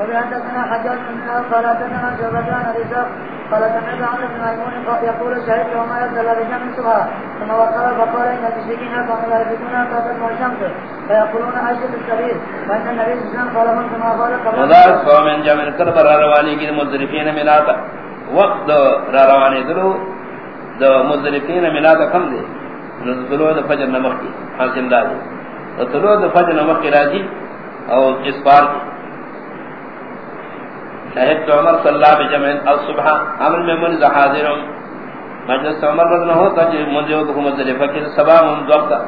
وبحدثنا حجاج بن قال حدثنا قال سمعت عمرو بن ميمون يقول شهدت وما ثم وقال فقال ان المشركين كانوا فيقولون اشد السبيل النبي صلى الله عليه وسلم قال من كما قال قبل قوم جمع رواني کی ملاتا وقت روانی درو دو ملاتا کم دے نزدلو فجر نمخ کی حاصل فجر کی راجی او اس بار شہد عمر صلی اللہ بجمع الصبح عمل میں منز حاضرم مجلس عمر رضا ہوتا جی منزیو دکھو مزدلفہ کی سبا من دوقتا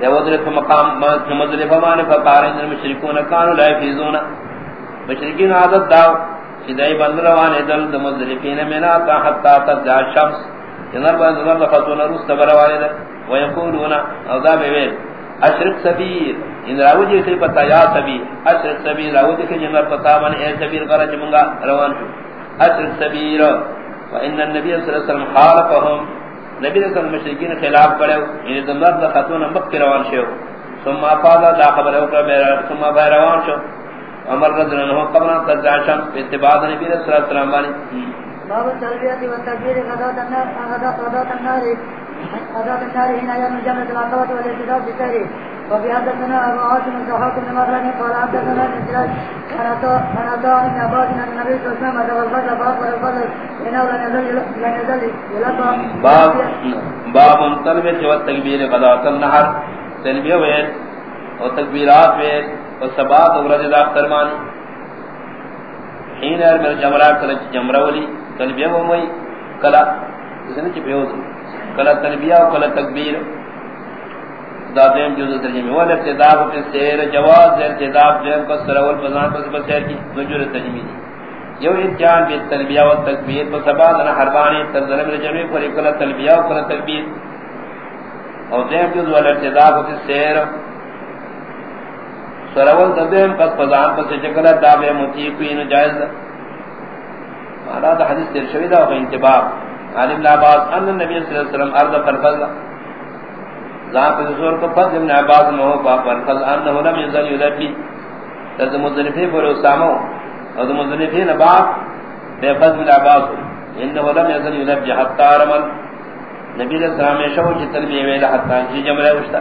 دے وزرف مقام مزدلفہ مانے فقارین المشرکون کانو لائے فیزونا مشرکین عادت داو چیدائی بند روانے دل دا مزدلفین منا تا حتی تدعا شمس۔ جنر بند روانے خطون روس تبروانے دل ویقولونا او دا بیویل اشرق سبیر ان راو جی سے پتا یا سبیر اشرق سبیر راو جی کے جنر پتا من اے سبیر قرآن جمنگا روان شو۔ اشرق سبیر وان النبی صلی اللہ علیہ وسلم خالقهم نبی صلی اللہ علیہ وسلم مشرکین خلاف کرے یعنی دمدار دا خاتون مکہ روان شو ثم افادا دا خبر او اوکر بیرا ثم بای روان شو۔ عمر رضی اللہ عنہ قبران تدعشم اتباع نبی صلی اللہ علیہ وسلم باب التربیت والتکبیر غدات النار غدات النار غدات النار هنا يوم جمعة العقبة والاعتداء بسيره وفي حدثنا أبو عاصم الزحاق بن مراني قال حدثنا الانسلاج أنا أطاع من عباد أن النبي صلى الله عليه وسلم أدغى الفضل فأكبر الفضل إنه لن يزل لن يزل يلقى. باب باب التربية والتكبير غدات النهر. تلبية وين وتكبيرات وين وسبات ورد ذا فرمانی حين ارمل جمرات کلا جمرہ ولی. تلبیہ وموی کلا اسنے چی پیوز کلا تلبیہ و کلا تکبیر. دادیم جوز ترجمہ وال ابتداء فی سیر، جواز ابتداء دیم کو سرول بزان پس بسیر کی نجور ترجمہ دی یو اتیان بی تلبیہ و تکبیر پس بعدنا حربانی تنظرم رجمی پر کلا تلبیہ و کلا تکبیر. اور دیم جوز وال ابتداء فی سیر. سرول دیم پس بزان پس چکلا دابے متیقین جائز مانا دا حدیث دیر شویدہ و انتباق علم لعباس ان النبی صلی اللہ علیہ وسلم ارض فرفضل ذات رسول کو فضل ابن عباس میں ہو پاک فرفضل انہو لم يزل یلبی ترد مزنفی پر اسامو اور مذنفی مزنفی نباق بے فضل عباس. انہو لم يزل یلبی حتی رمل. نبی صلی اللہ شو چی تلبیہ ویلہ حتی جی جمرہ وشتا.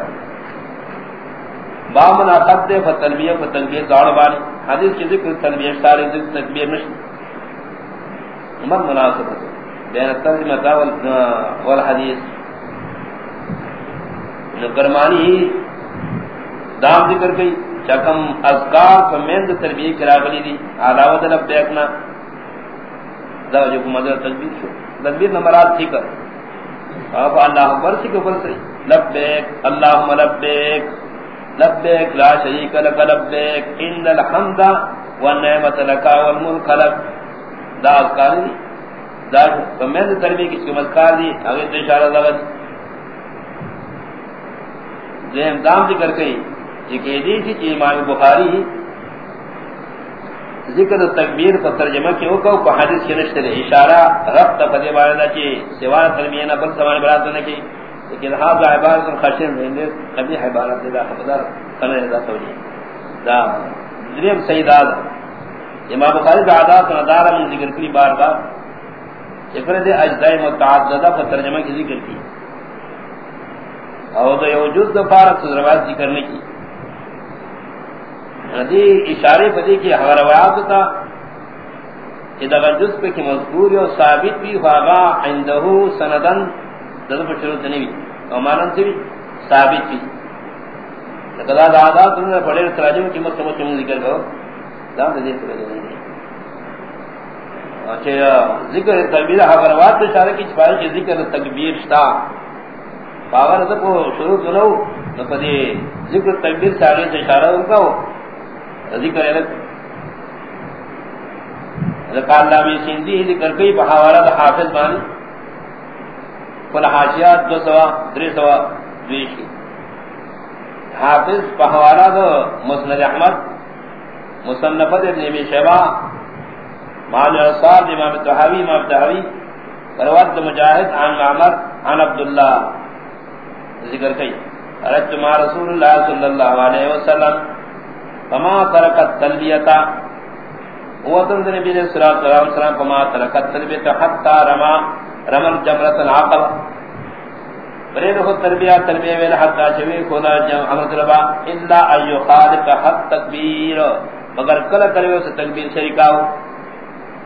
بامن اخد دے فتلبیہ فتلبیہ زاربانی حدیث کی ذکر تلبیہ شتاری ذکر تکبیر نشت من مناسبت بین الترجمہ والحدیث نگرمانی دام ذکر گئی، چکم اذکار فمیند تربیہ کراغلی دی۔ علاوہ دلب بیکنا دا جو مدر تکبیر شو۔ تکبیر نمرات ذکر اب اللہ اکبر سی کفر سی لبیک، اللہم لبیک۔ لبیک، لا شریک لک لبیک۔ ان الحمد والنعمت لکا والملک لک۔ دا اذکار دی۔ دا فمیند تربیہ کس کے مذکار دی اگر تو اشارہ لگت ذہن دام ذکر کئی۔ کہ دی تھی کہ امام بخاری ذکر تکبیر پر ترجمہ کیوں کہ حدیث کے نشتے دے اشارہ رب تفدی باردا چی سوار تربیہ بل سوال برات نہ کی۔ لیکن ہاں دا عبارت خشن رہنے کبھی عبارت دا خبردار کنے دا توجیہ دا دریم سید آدھا امام بخاری دا عادات و ندارہ من ذکر کری بار بار۔ افرد اجزائی متعددہ پر ترجمہ کی ذکر کی۔ اور دا یوجود دا فارق سے روایت ذکر نہیں کی دی اشارے پدی کی روایات تا اذا جز پہ کی مذکور و ثابت بھی فاغا عندہو سندن دل پر شروع تنوی اور مانن سے بھی ثابت بھی لقد دا عادات انہوں نے پڑھے تراجم کی مستمت من ذکر کرو دا دا دے پر نہیں اچھا ذکر تکبیر روایات تو اشارہ کی چھپائی کہ ذکر تکبیر شتا باور تو شروع کرو نہ پدی ذکر تکبیر سے آگے سے اشارہ ان کا ہو ذکر ہے ذکر اللہ میں سندھی ذکر کئی بحوالہ دا حافظ بانی کل حاشیات دو سوا دری سوا دویشی حافظ بحوالہ دا مسند احمد مصنفت ابن ابی شیبہ معنی اصاد امام تحاوی امام تحاوی پروت مجاہد عن معمر، عن عبداللہ ذکر کئی۔ رجت مع رسول اللہ صلی اللہ علیہ وسلم۔ فما ترکت تلبیتا وطن نبی صلی اللہ علیہ الصلوۃ والسلام فما ترکت تلبیتا حتا رما رمل جمرۃ العقبہ برے رہو تربیہ تربیہ ویل حتا چوی خدا جم امر ربا۔ الا ایو خالق حت تکبیر۔ مگر کلا کرے اس تکبیر شریکاو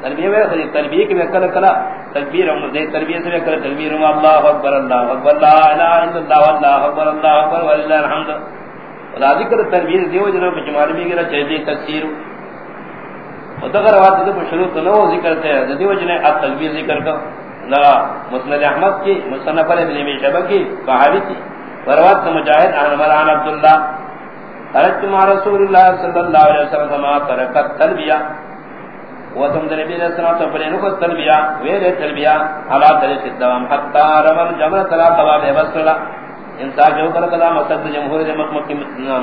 تربیہ ویل خلی تربیہ کہ کلا کلا تکبیر ہم دے تربیہ سے کلا تکبیر اللہ اکبر اللہ اکبر لا الہ الا اللہ اللہ اکبر اللہ اکبر وللہ الحمد خدا ذکر تربیہ دیو جنوں بجمال میں گرا چاہیے تفسیر ودغر وات دے شروع تو نو ذکر تے دیو جنے ات تکبیر ذکر کا۔ لا، مسند احمد کی، مصنف ابن ابي شيبه کی، صحابی کی۔ روایت مجاہد عن عمران عبد الله خرجت مع رسول الله صلى الله عليه وسلم ما تركت تلبيه وتم نبی علیہ الصلوۃ والسلام کو تلبیہ، ویلے تلبیہ علا طریق الدوام حتى رمل جمر تلا قوا بے وصلا انسان جو کر کلام مسد جمہور دے مخمق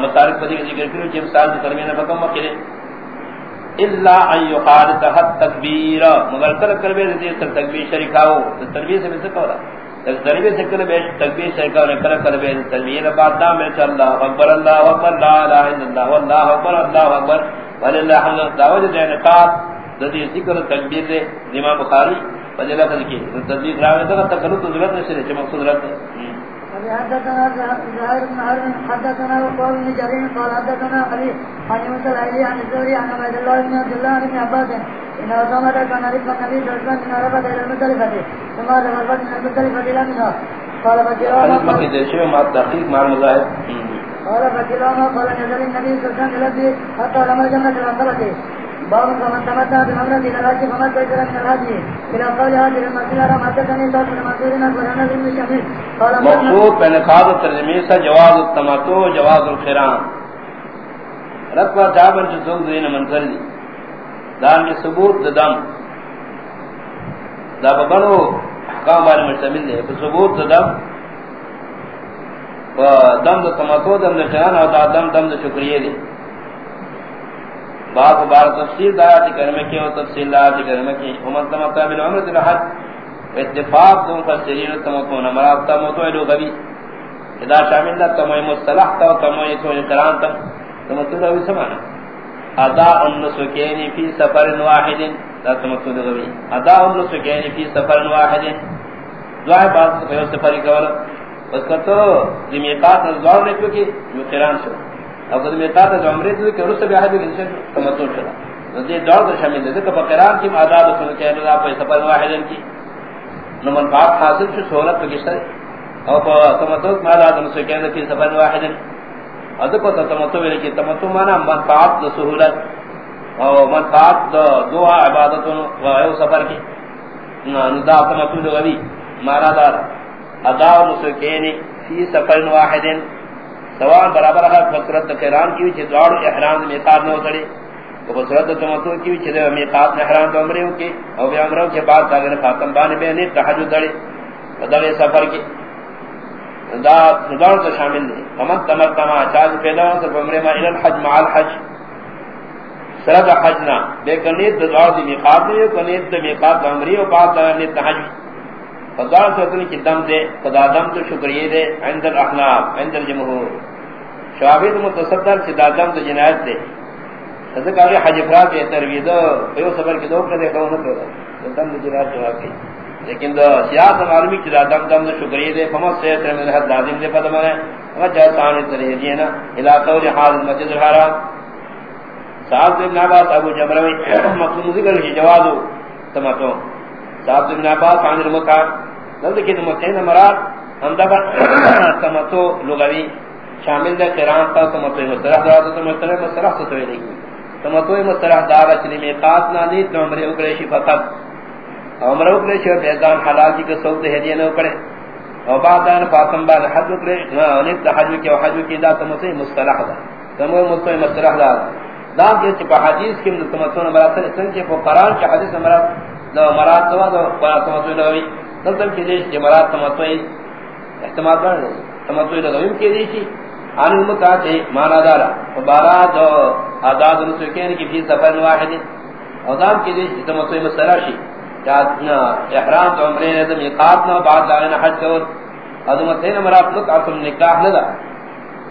مطارق بدی ذکر کرو جب سال ترمیم فکم مکرے الا ان يقال تحت تکبیر۔ مگر کر کر بے دی تکبیر شریکاو تکبیر سے بھی کہا تکبیر سے کر بے تکبیر شریکاو نے کر کر بے تکبیر بعد دا میں چل اللہ اکبر اللہ اکبر، لا الہ الا اللہ والله اکبر، اللہ اکبر وللہ الحمد دعوت دے نقاط ذی ذکر تکبیر دے امام بخاری فضیلت کی تذکر راوی تو ضرورت نہیں ہے مقصود رہتا ہے حدثنا زهير بن حرب حدثنا وقال بن جرير قال حدثنا علي عن موسى العلي عن الزهري عن عبد الله بن عبد الله بن عباس ان اسامه كان رفق النبي صلى الله عليه وسلم من عرفه الى المزدلفه ثم ذهب من المزدلفه الى منى قال فكلاما قال فكلاما قال نزل النبي صلى الله عليه وسلم حتى لما جنة الأنطلة باب فمن تمتع بممرة إلى الحج فمن تجر من الحج إلى قول هاجر المسجد الحرام حدثني الله بن منصور أخبرنا بن شميل مقصود بین خاض الترجمی سے جواز التمتع جواز الخرام رکھوا چابر جو سوک دین منظر دی. دان کے ثبوت دم. دا ببنو احکام بارے مشتمل دے ثبوت دم. دم دا تمتع دم دا خران اور دا دم دم دا شکریہ دی. باب بار تفصیل دا آیات کرمہ کی و تفصیل دا آیات کرمہ کی۔ ومن تمتا من عمرت الحج اتفاق دو دون فسرین تمتون مراد تمتون لو غبی ادا شامل دا تموی مصطلح تا و تموی تموی قرآن تا۔ تمتون لو سمانا۔ اداء النسکین فی سفر واحد، دا تمتون لو غبی اداء النسکین فی سفر واحد۔ دعای بات سفر سفری اس کا تو ذمہ زمیقات نزوار نے کیونکہ جو قرآن شو او قد میتا تا جو عمری دوی کہ رسل بیاہی بھی انشاء تمتو شدا نزدی دور در شامل دے کہ فقران کی آداب سنو کہ اللہ پہ سفر واحدن کی نو منفعات حاصل شو، سہولت پہ کشتا او پہ تمتو ما آداب سنو کہ اللہ سفر واحدن. او دکو تا تمتو بیلے کی تمتو مانا منفعات دا سہولت. او منفعات دا دعا عبادتون و ایو سفر کی نو دا تمتو دا غبی مانا دار اداء نسکینی فی سفر واحدن. سوال برابر ہے فسرت قران کی وچ دوڑ احرام میں میقات نہ اترے تو فسرت تمتو کی وچ دے میقات میں احرام تو عمرے کے او بھی عمروں کے بعد اگر فاطم بان بے نے تہجد دڑے بدل سفر کی دا دوڑ تو شامل ہے تمام تمام تمام چاج پیدا ہو تو عمرے میں الحج مع الحج۔ سرد حجنا بے کنیت دوڑ دی میقات نے کنیت میقات عمرے اور بعد نے تہجد فضال سوتنی کی دم دے خدا دم تو شکریہ دے، عند الاحناف عند الجمہور۔ شعبید متصدر سے دادم تو جنایت دے۔ حضرت کہا حج افراد بے تروید ایو سبر کی دو کردے کہو نہ کرو دم تو جنایت جواب کی لیکن دو، سیاست معلومی کی دادم دم تو شکریہ دے۔ فمس سے ترمید حد دادم دے پدم ہے اگر جہاں سامنے ترہی دینا علاقہ و جہاز مسجد الحرام۔ صاحب ابن عباس ابو جمروی مقصود ذکر کی جوازو، تمتوں۔ صاحب ابن عباس عن المتعب نظر کی تمتعین مراد اندبا تمتو لغوی شامل دے قرآن تا تمتوی مسترح دارا تمتوی مسترح ستوئی لگی تمتوی مسترح دارا چلی میقات نانیت نو عمر اکریشی فقط. عمر اکریشی و بیدان حلال کی کسوک دے حدیہ نو کرے او بعد دان فاطم بان حج اکریشی نانیت حج کی و حج کی دا تمتوی مسترح دا. تمتوی مسترح دارا دا. یہ چپا حدیث کی تمتوی مراد سنچے پو قرآن چا حدیث مراد دا مراد دوا دا قرآن تمتوی لگوی دلتم کی دیش کی مراد تمتوی احتمال بڑھ تمتوی لگوی کی دیشی۔ آن المتاتی مانا دارا۔ فبارات و آداد نسوکین کی فی سفر واحد اوزام کی دیش تمتوی مسلاشی احرام تو عمرین ادم اقاتنا بعد دارین حج کو کور ادمتین مراد متعصم نکاح لدا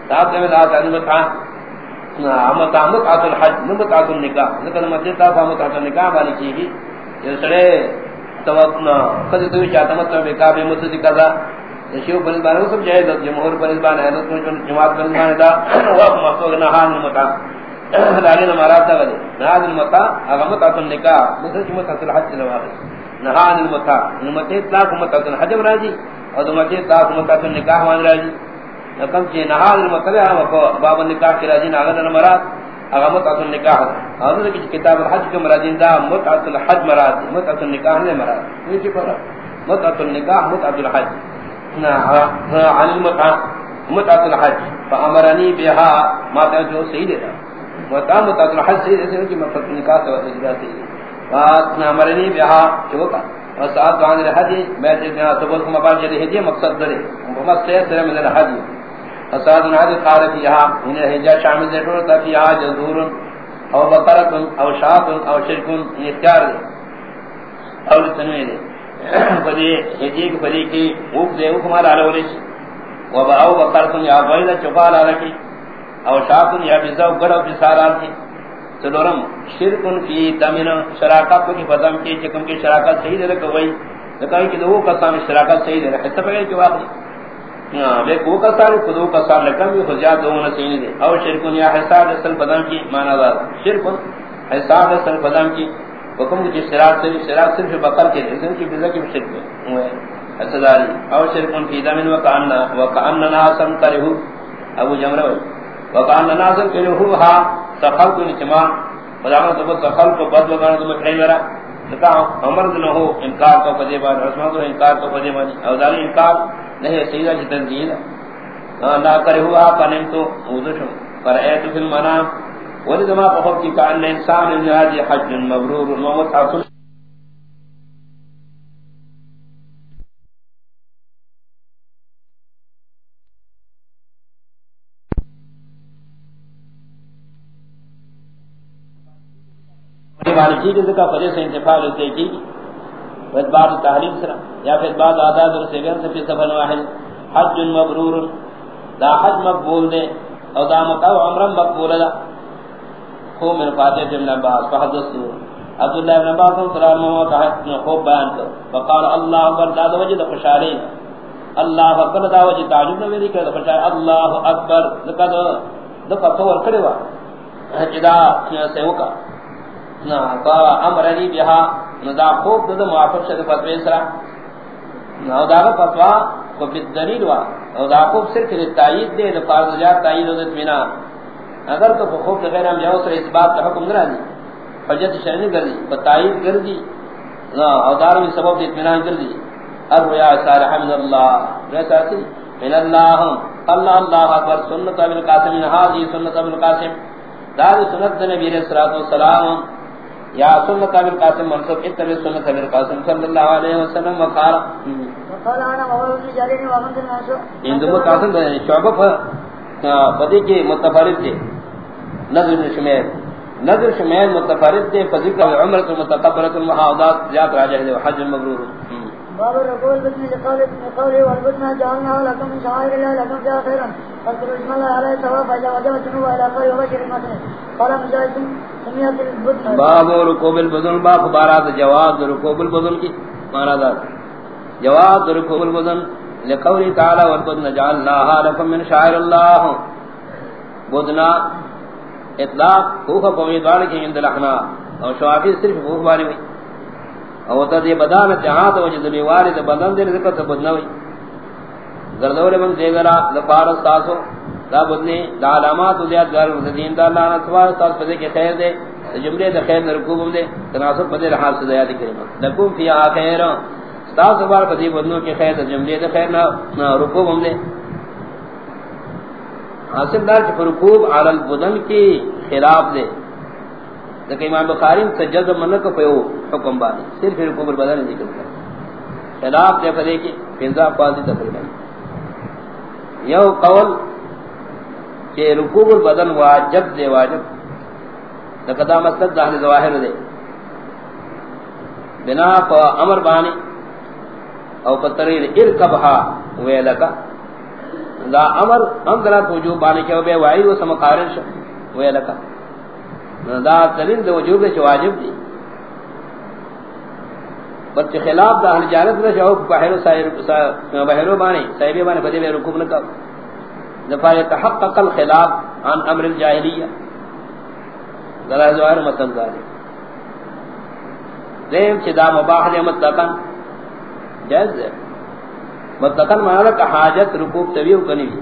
صاحب نے میں دعا تعلیم تھا۔ متع متعۃ الحج متعۃ النکاح ذکر مسجد تا متعۃ النکاح والی کی یعنی یہ سڑے توقنا خود تو چاہتا مت میں کا بھی مسجد قضا شیو بن بار سب جائے جمہور بن ہے تو جماعت بن بار دا وہ مفوق نہ ہان متع دارین مراد دا ولے نہاد المتع اغمت النکاح مسجد متعۃ الحج لواہ نہاد المتع نمتے اطلاق متعۃ الحج راجی اور نمتے اطلاق متعۃ النکاح مان راجی کم چی نہاد المتع باب النکاح کی راجی نہ مراد اگر متعت النکاح اور کہ کتاب الحج کے مرادین دا متعت الحج مراد. متعت النکاح نے مراد. یہ کی فرق متعت النکاح، متعت الحج. نا عن المتع، متعت الحج. فامرنی بها ما تا جو صحیح دے متع متعت الحج صحیح دے کہ متعت النکاح تو اجرا صحیح ہے امرنی بها جو کا وسعت عن الحج میں جنا سبب کو مبارک دے مقصد دے محمد سے سر من الحج فساد نادی قال فيها من هجا شامل دے تا فيها جذور او بقرۃ او شاۃ او شرک اختیار دے۔ او تنوی دے۔ بدی ہجی کی بدی کی اوپ دے حکم علی اولش و باو بقرۃ یا بین چقال علی او شاۃ یا بزو گڑ او بسارات کی سلورم شرک فی دمن شراکت کی بدم کی چکم کی شراکت صحیح دے کوئی کہ کہ وہ قسم شراکت صحیح دے ہے تب کہ واقعی ہاں، بے کو کا سال خودو کا سال لکم بھی خزیاد دو من دے۔ او شرکن یا حساب اصل بدن کی مانا دار شرکن حساب اصل بدن کی۔ حکم کی شراک سے شراک صرف بقر کے لیے کی بزا کی شرک ہوئے حسداری اچھا او شرکن فی دمن وکاننا وکاننا ناسم کرہو۔ ابو جمرہ وی وکاننا ناسم کرہو ہا، سخل کو نچما۔ خدامت تو سخل کو بد وگانا تو مکھائی میرا لکا عمر دنہو انکار کو پدے بان رسمہ انکار کو پدے بانی۔ او داری انکار۔ نہیں سیدہ جی تنزیل لا کرے ہوا پنم تو اوذشم پر ایت فی المنام ولد ما بخوف کی کان انسان ان الذي حج مبرور ومتعف مالکی کے ذکر فجر سے انتفال ہوتے کی بعد بعد تحریم سرا، یا پھر بعد آداد اور سیگر سے پھر سفر واحد حج مبرور، دا حج مقبول دے او دا مقاو عمرا مقبول دا۔ خوب من فاتح ابن عباس فحدث عبداللہ ابن عباس صلی اللہ علیہ وسلم خوب بیان کر۔ فقال اللہ اکبر، دا دا وجہ دا اللہ اکبر، دا وجہ تعجب نہ میری کر دا خوشار اللہ اکبر دا دا دا فتور کرے وا۔ جدا سیوکا۔ نا قال امر علی بها ندا خوب دو موافق شد فتوی سرا. نو دا فتوا کو بالدلیل وا. او دا خوب صرف تایید دے دا فرض جات تایید و اطمینہ اگر تو خوب غیر ہم جاؤ سر اثبات کا حکم نہ دی حجت شرعی کر دی تایید کر دی او دار بھی سبب اطمینان کر دی اب یا صالح من اللہ ویسا سی من اللہ اللہ اللہ اکبر. سنت ابن قاسم. ہاذی سنت ابن قاسم. دار سنت نبی علیہ الصلوۃ والسلام. یا سنت ابن قاسم منصب اتبع سنت ابن قاسم صلی اللہ علیہ وسلم وقال وقال انا مولود جارين ومن الناس اندو قاسم شعبہ بدی کے متفرد تھے نظر شمیل نظر شمیل متفرد تھے فذکر عمرۃ المتقبلۃ المحاضات جاءت راجہ حج المبرور۔ باب الركوع بسم الله قوله والبدن جعلناها لكم من شعائر الله، لكم فيها خيرا. فاذكروا اسم الله عليه ثواب فاذا وجبت جنوب الى خير وبشر المسلم قال مجاهد سميت البدن باب ركوب البدن باب بارات جواز ركوب البدن کی معنی جواز ركوب البدن لقوله تعالى والبدن جعلناها لكم من شعائر الله. بدنا اطلاق خوف قومیدوان کی عند الاحناف اور شوافی صرف خوف بانی ہوئی او تا دی بدان جہاں تو وجہ دی وارد بدن دے ذکر تو بدن ہوئی گردور من دے گرا لفار استاسو دا بدنی دا علامات زیاد گار دین دا اللہ سوال استاس پدے کے خیر دے جملے دے خیر رکوب دے تناسب پدے رحال سے زیادہ کریم لکم فی آخیر استاس بار پدے بدنوں کے خیر دے جملے دے خیر نہ رکوب دے حاصل دار کہ رکوب علی البدن کی خلاف دے کہ امام بخاری سجد من کو پیو حکم با صرف رکوع بدن ذکر کر خلاف دے کرے کہ پنجا قاضی تقریباً یو قول کہ رکوع بدن واجب دے واجب. لقد مسد ظاہر ظواہر دے بنا پ امر بانی او پترین ارکبھا ویلکا دا امر ہم درا تو جو بانی کہ بے وائی و سمقارن وہ لکا دا دلیل دو وجوب چ واجب دی. بچ خلاف دا اہل جانت نہ جو بحر سائر بحر بانی صاحب بانی بدے میں رکوع نہ کر دفاع تحقق الخلاف عن امر الجاہلیہ ذرا ظاہر متن ذالک دیم چدا مباح دے مطلقاً. جائز ہے مطلقاً معنی کا حاجت رکوب تبیو کنی بھی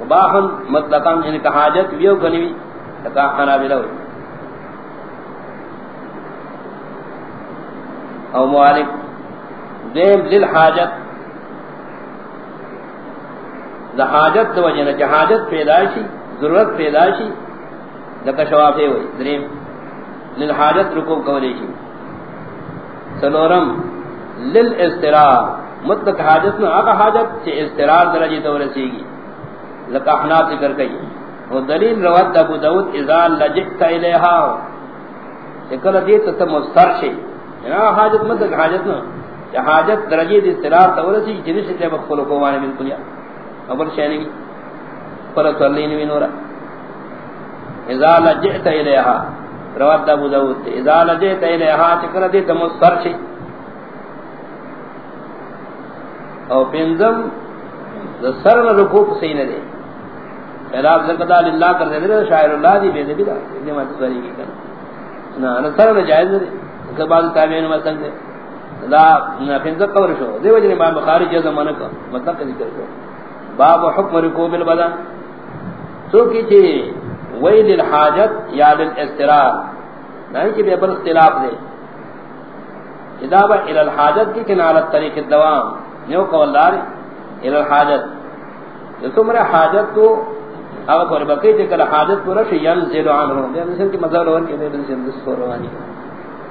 مباح مطلقاً یعنی کہ حاجت بیو کنی بھی تکا حنابلہ ہوئی او موالک دیم ذل حاجت دا حاجت دو وجہ جہ حاجت پیدائشی ضرورت پیدائشی لکا شوافے ہوئی، دریم لل حاجت رکوب کولی شی. سنورم لل استرار مطلق حاجت نو آقا حاجت چی استرار درجی تو رسیگی لکا احناف ذکر کئی. وہ دلیل رواد ابو داود، اذا لجئت الیہا چکل دیتا تا مستر شی یعنی حاجت مطلق حاجت نو چی حاجت درجی دی استرار تو رسیگی جنس تے بخلو کو کوانے بالکل یا ابر شینگی فرق صلی نوی نورا۔ اذا لجئت الیہا۔ رواد ابو داود اذا لجئت الیہا چکل دیتا مستر شی او پنزم سر رکوع صحیح نہ دے۔ خلاف زکدا للہ کر دے شاعر اللہ دی بے دے دا۔ نے مت سری کی کنا نہ سر جائز دے۔ کہ تابعین میں دے لا نہ قبر شو؟ دے وجہ امام بخاری جز من کا مطلب ذکر کرو باب حکم رکوع بالبدن تو کی تھی ویل الحاجت یا للاسترار نہیں کہ بے بل اختلاف دے کتابہ الى الحاجت کی کنالت طریق الدوام نیو قول دار الى الحاجت. تمہرا حاجت تو اگر پر بقی تے کلا حاجت پورا شی ينزل عنه دے مثل کہ مذہب اور کہ دے مثل جس روانی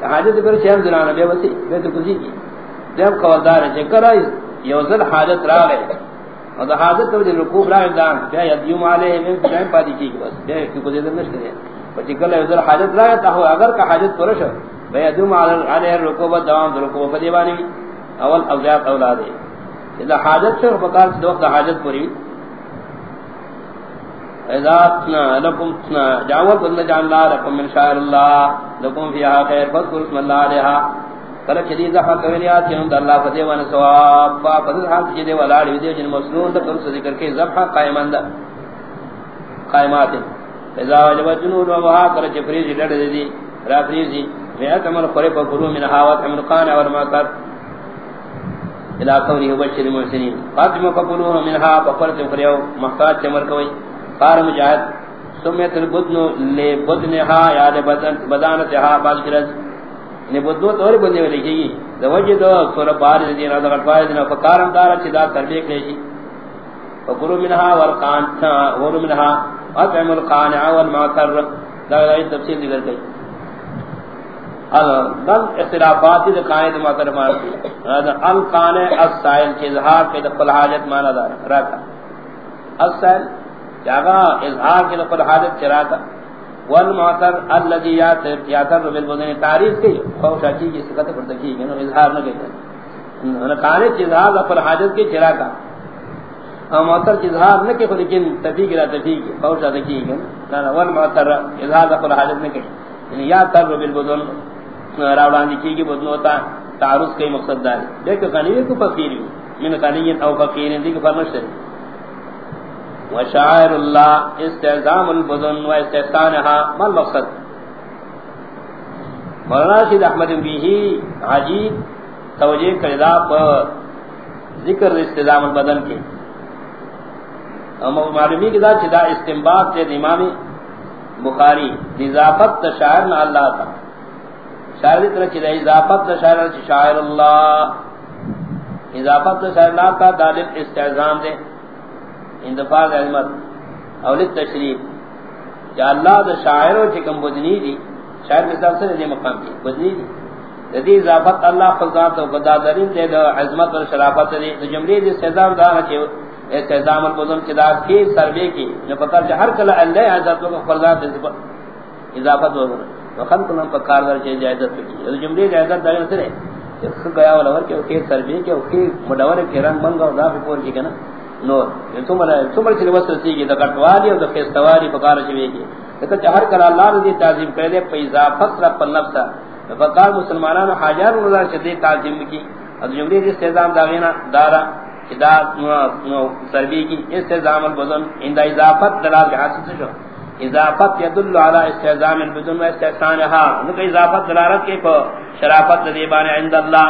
حاجت پر شی ينزل بے وسی بے تو کسی کی. جب قول دار ہے کرا یوزل حاجت را لے اور حاجت تو رکوع را دان کیا یدیوم علیہ میں جائیں پادی کی بس. دے کہ کو دے نہ کرے پچ کلا یوزل حاجت را تا ہو اگر کا حاجت پورا شو بے یدیوم علیہ رکوع دوام در رکوع فدیوانی اول اوزاد اولاد ہے اذا حاجت سے فقال سے وقت حاجت پوری. اذا لكم جاوت ان جان الله لكم من شاء الله لكم فيها خير فذكر اسم الله عليها کل شدید ذا کویات کہ اللہ فدی ون ثواب فا فضل حال جدی ولا دی جن مسنون دا کم ذکر کے ذبح قائمان دا قائمات اذا وجب جنود و وها کل جفریز لڑ دی را فریزی میں تمر قرب قلوب من هاوت من قان اور ما کر. الى قوله بشر المحسنين فاطمه قبولون منها فقرت فريو محتاج چمر کوئی قال مجاهد سميت البدن لبدنها يا لبدن بدانتها بعد كرز نے بدو تو اور بندے لے گئی۔ زوجہ تو سورہ بار دین اور غٹوا دین فقارم دار چدا تربیت لے گی۔ فقروا منها والقان ور منها اطعم القانع والمعتر دا تفصیل ذکر گئی۔ دل اختلافات دی قائد محترمہ ہذا القان السائل کے اظہار کے دخل حاجت مانا دار رکھا السائل جاگا، اظہار کے نقل دخل حاجت چراتا والمعتر الذي ياتر بالبدن تعریف کی، خوش اچھی کی سکت پر تکی ہے اظہار نہ کہتے ہیں قان کے اظہار دخل حاجت کے چراتا ہم معتر اظہار نہ کہ لیکن تفیق لا تفیق، خوش اچھی ہے نا والمعتر اظہار دخل حاجت نہ کہ یعنی یا بالبدن راوڑان دی کی بدن ہوتا تعرض کے مقصد دار۔ دیکھ کنی کو فقیر من کنی او فقیر دی کہ فرمش ہے وشاعر اللہ، استعظام البدن و استحسانها ما المقصد؟ مولانا سید احمد بیہی عجیب توجہ کردا پر ذکر استعظام البدن کے۔ اور معلومی کے ذات چدا استنباط سے امام بخاری اضافت شاعر نہ اللہ تھا شاعر کی طرح چلے اضافت شاعر شاعر اللہ۔ اضافت شاعر اللہ کا دالت استعظام دے۔ اندفاع عظمت اولد تشریف یا اللہ دا شاعر و چکم بدنی دی۔ شاعر مثال سے دے مقام کی بدنی دی۔ دی اضافت اللہ خلقات و قدا درین دے دا عظمت و شرافت دے۔ دا جملی دی استعظام دا چے استعظام البدن چدا کی، سروے کی۔ جو پتر چے ہر کلا اللہ عزت و خلقات دے اضافت و وخلق من فکار در چیز جائزت کی یہ جملے جائزت دائیں سے ہے کہ گیا والا ور کہ کہ سروے کہ کہ مڈور کے رنگ منگا و دا پور کی کنا نور. یہ تو ملا تو مل چلی وسط سی کی دا اور دا فیستواری فکار چوی کی کہ چہر کر اللہ نے تعظیم کر دے پہ اضافت رب النفس فقال مسلمانان حاجار اللہ شدید تعظیم کی اور جملے کی استعظام داغینا دارا کدا سربی کی استعظام البزن عند اضافت دلال کے حاصل سے شو؟ اضافت يدل على استعظام البدن واستحسانها ان کی اضافت دلالت کے کو شرافت دیبان عند اللہ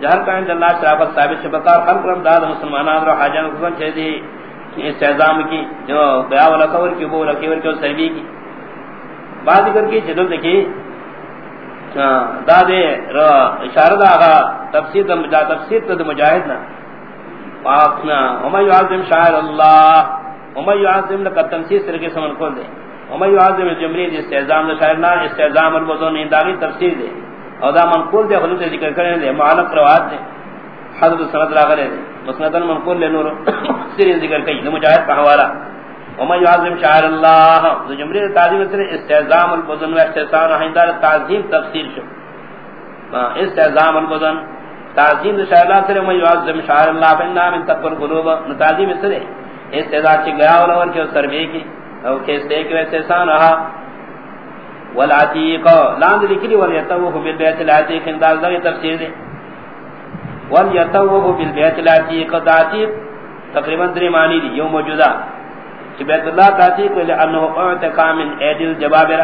جہر کا عند اللہ شرافت ثابت شبکار خلق رم داد مسلمانان رو حاجان کو چھ دی استعظام کی، جو بیا والا کور کی وہ رکیور کی سربی کی۔ بات کر کے جدل دیکھی ہاں، دا دے اشارہ دا تفسیر دا تفسیر دا مجاہد نا۔ واقنا وما يعظم شاعر الله وما يعظم لك تمثيل سر سمن کھول دے۔ وما يعظم جمرید استعظام دا شاعر نا، استعظام الوزن انداغی تفسیر دے۔ اور دا منقول دے خلوت ذکر کرنے دے معلق روایت دے حضرت سند راغلے دے مسندن منقول لے نور سر ذکر کئی دے مجاہد کا حوالہ وما يعظم شعائر الله ذو جمری تعظیم سے استعظام البدن و احتسان ہندار تعظیم تفسیر شو. استعظام البدن. تعظیم شعائر اللہ سے وما يعظم شعائر الله، فإنها من تقوى القلوب. تعظیم سے استعداد چ گیا اور کہ سروے کی او کیسے کہ احتسان رہا والعتیق. لاند لکلی ولیتوه بالبیت العتیق. انداز ذی تفسیر دے ولیتوه بالبیت العتیق. تعتیق تقریباً دری معنی دی یوم موجودہ کہ بیت اللہ تاتی کو لانه اعتقا من اید الجبابر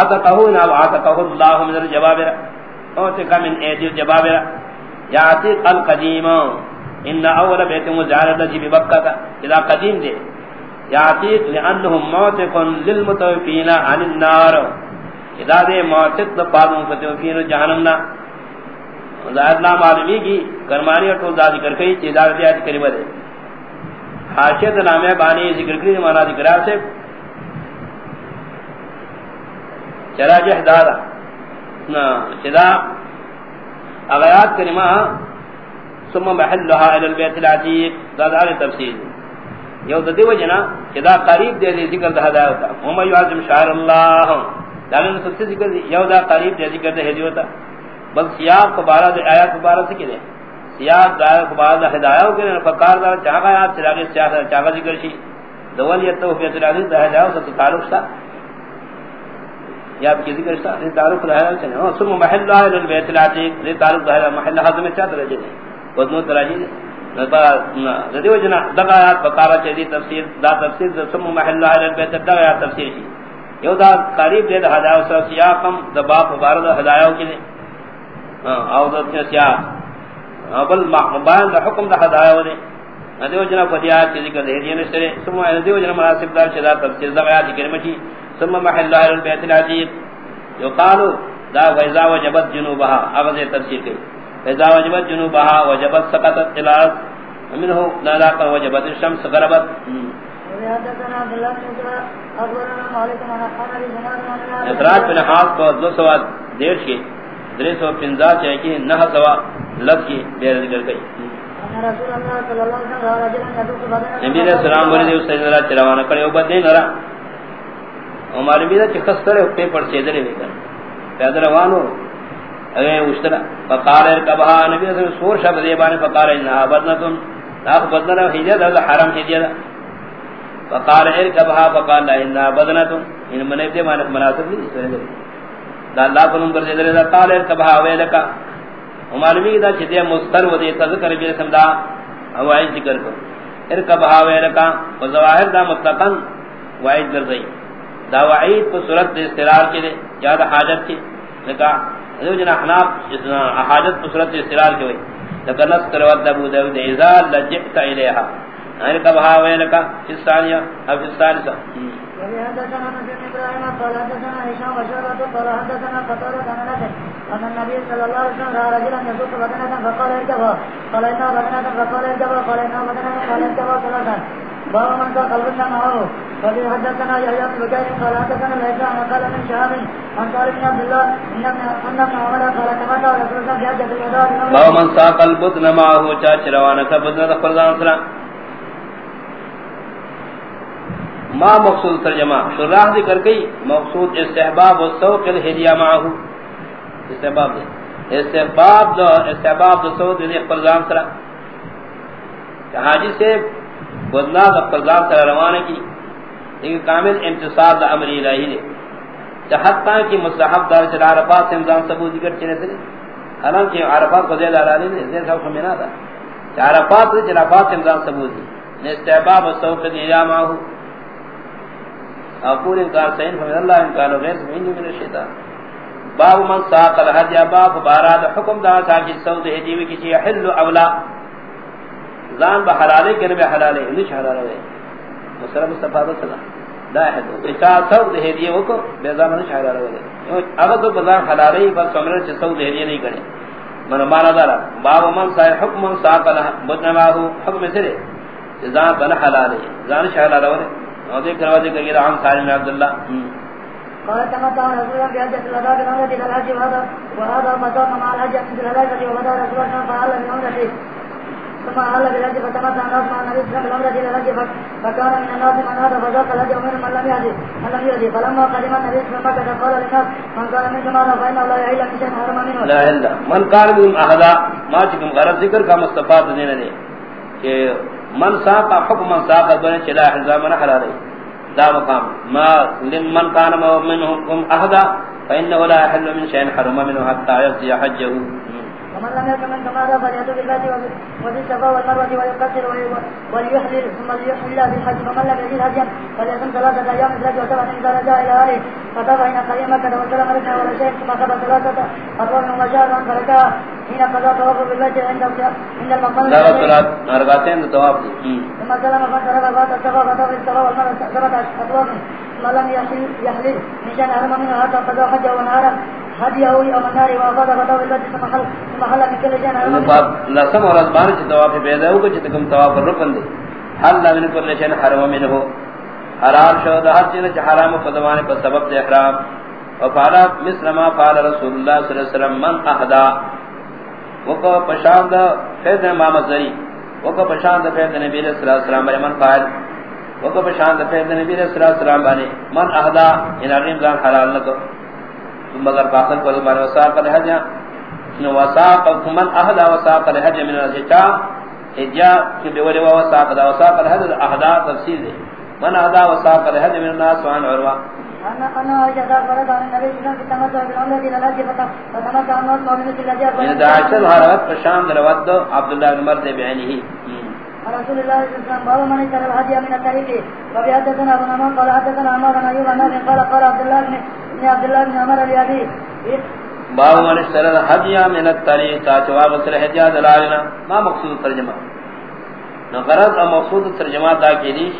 عتقه نا عتقه الله من الجبابر اعتقا من اید الجبابر یاتیق القدیم. ان اول بیت مزارت جی بکہ اذا قدیم دے یاتیق لانه معتق للمتوفین عن النار. اذا دے معتق پادوں فتوفین جہنم نا ظاہر نام آدمی کی کرمانی اور ٹول ذکر کئی چیزا دیات کریمہ دے. حاشیت نامے بانی ذکر کری، مانا ذکر سے چرا جہدارا چدا اغیات کریمہ، ثم محلها الى البيت العتيق ذا دار تفصیل. یو د ددی وجنا چدا قریب دے دی ذکر دا ہدایت ہوتا ہم یعظم شعر اللہ دالن سب سے ذکر یو دا قریب دے ذکر دے ہدی ہوتا بل سیاق کو بارہ آیات مبارک سے کہ سیاق دار کو بعد ہدایت کے فقار دا چاہا یاد چراغ سیاق دا چاہا ذکر شی دول یہ تو فی العزیز دا ہدایت سے تعلق تھا یا کی ذکر تھا یہ تعلق رہا ہے چلو ثم محل اللہ البیت العتیق یہ تعلق ہے محل حد میں چا درجے ہے ودنو تراجی نبا ردیو جنا دغا آیات بقارہ چیدی تفسیر، دا تفسیر ثم محل اللہ البیت دغا آیات تفسیر شی یو دا قریب دے دا ہدایت سے سیاقم دا باپ مبارد ہدایت کے لیے او دا سیاق. بل بیان دا حکم دا ہدایت دے دیو جنا فدیات کی ذکر دے دینے سرے ثم دیو جنا مناسب دار چدا تفسیر دا آیات کریمہ چی ثم محل اللہ البیت العتیق جو قالو دا فیضا وجبت جنوبها اغز تفسیر کی فیضا وجبت جنوبها وجبت سقطت الارض منه لالاقا وجبت الشمس غربت اطراج پہ نحاس کو دو سوا دیر کی درے سو پنزا چاہے کی نہ سوا لفظ کی دیر ذکر گئی نبی علیہ السلام بولی دیو سجدہ چراوانا کرے او بد نہیں نرا ہمارے بیدہ چی خس کرے اپنے پر سیدرے بے کر پیدا روانو اگر اشترا فقار ارکبہا نبی علیہ السلام سور شب دیبانے فقار انہا بدنتن ناخ بدنہ حجید ہے حرم حجید فقار ارکبہا فقار لا انہا بدنتن ان منیب دے مانک مناسب نہیں سرے دا اللہ کو نمبر سیدرے دا قال ارکبہا ویلکا ہمارے بھی دا چھتے مستر و دے تذکر بھی رسم دا۔ ہوائی ذکر کو ارکبہا ویلکا و دا مطلقا وعید گرزئی دا وعید کو صورت دے استرار کے دے، یا حاجت کی لکا جو جنا حناف حاجت استرار کے ہوئی. لکا نستر ود ابو داود اذا لجئت الیہا. یعنی ارکبہا ویلکا فی الثانیہ او فی الثالثہ. حدثنا ابراهيم قال حدثنا هشام وشعبة قال حدثنا قتادة عن انس، ان النبي صلى الله عليه وسلم راى رجلا يسوق بدنة فقال اركبها قال انها بدنة، فقال اركبها قال انها بدنة، قال اركبها ثلاثا. باب من ذا قلبنا معه وفي حدثنا يحيى بن بكير قال حدثنا ليس عن قال من شهاب عن قال بن عبد الله ان ابن عمر قال تمتع رسول الله في حجة الوداع باب من ساق البدن معه چاچ روانه بدنة فرزان سلام ما مقصود ترجمہ شراح ذکر گئی مقصود استحباب والسوق الہدیہ معہو استحباب دے۔ استحباب دو استحباب دو سوق دے فرزان سرا حاجی سے بدنا دا فرزان سرا روانے کی لیکن کامل امتصال دا امر الہی دے جہت حتی کی مستحب دار چل عرفات سے امزام ثبوت ذکر چلے تھے حالانکہ عرفات کو زید آلالی دے زید صاحب خمینا تھا عرفات سے چل عرفات سے امزام ثبوت دی استحباب السوق دیجا ماہو اقول انکار سین، فمن اللہ انکار غیر سمینی من الشیطان. باب من ساق الحج باب باراد حکم دا ساکی سود حجیوی کسی حل اولا زان بحلالے کرنے بحلالے انش حلالے مسلم مصطفیٰ صلی دا ہے تو اچھا سود ہدیے وکو بے زان انش حلالے اگر تو بزان حلالے بس سمرر چھ سود ہدیے نہیں کرے من مانا دارا باب من ساق حکم من ساق الحج حکم سرے زان بن حلالے زان شحلالے اور دیکھ رہا ذکر یہ رحم سالم عبداللہ قال كما كان رسول الله بحجة الوداع بنظرة إلى الحج وهذا وهذا مطاق مع الحج عند الهلاكة وبدا رسول الله فعل بنظرة مع النبي صلى الله. عليه وسلم فكان من الناس من هذا فذاق ومن من لم يهدي من لم يهدي فلما قدم النبي صلى الله عليه وسلم قال للناس من كان منكم هذا فإنه لا يحل من شيء حرم منه لا يحل من كان منكم أحدا ما تكم غرض ذكر کا مستفاد دینے دے. کہ من ساق، حکم من ساق بنے چلا حزام نہ حلال دا مقام. ما لمن كان منهم احدا، فانه لا يحل من شيء حرم منه حتى يقضي حجه. ومن لم يكن من كما ذا فليأتوا بالبيت وفي الصفا والمروة ويقصر وليحلل ثم ليحلل بالحج ومن لم يجد هديا فليصم ثلاثة أيام مثل وسبعة إذا رجع إلى أهله. فطاف حين قدم مكة وسلم ركنا ولا شيء. ثم خبر ثلاثة. أطول من مشاهد فركع حين قضى طواف بالبيت عند عند المقام لا صلاة أربعتين طواف. ثم سلم فانصرف فات الصفا فطاف الصفا والمروة. سبعة أطواف ثم لم يحلل من شأن حرم منه حتى قضى حجه ونهاره. هديه او النار وافض غدو پیدا ہو کہ تم طواف رکن دے حل من كل شيء حرم منه. حرام شو ده ہر چیز حرام قدمان پر سبب دے احرام. وفعل مثل ما فعل رسول الله صلی اللہ علیہ وسلم من احدا. وکو پشاند فید امام زری وکو پشاند فید نبی صلی اللہ علیہ وسلم من فعل وکو پشاند فید نبی صلی اللہ علیہ وسلم من احدا. ان علم ذان حلال نہ ثم ذر باخر کو زبان وساق الحج. نو وساق من احد وساق الحج من الحجا اجا کہ بولی وساق دا وساق الحج احدا تفسیر ہے من احد وساق الحج من الناس وان عروہ. انا انا اجا فرض عن النبي صلى الله عليه وسلم تمتع بالعمره الى الحج فتمتع الناس مؤمنين بالذي من دعشت حرمت فشام دروت عبد الله بن مرد بعينه رسول الله صلى الله عليه وسلم باب من اشترى الهدي من الطريق؟ وبحدثنا ابو نعمان قال حدثنا عمار بن ايوب عن قال قال عبد الله بن عبد الله بن عمر اليابي باب من اشترى حدیہ من الطريق تاچوا غسر حدیہ دلالنا ما مقصود ترجمہ نو غرض او مقصود ترجمہ دا کی دیش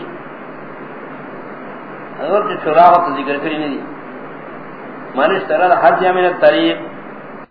اور کہ شراح ذکر کری نہیں من اشترى حدیہ من الطريق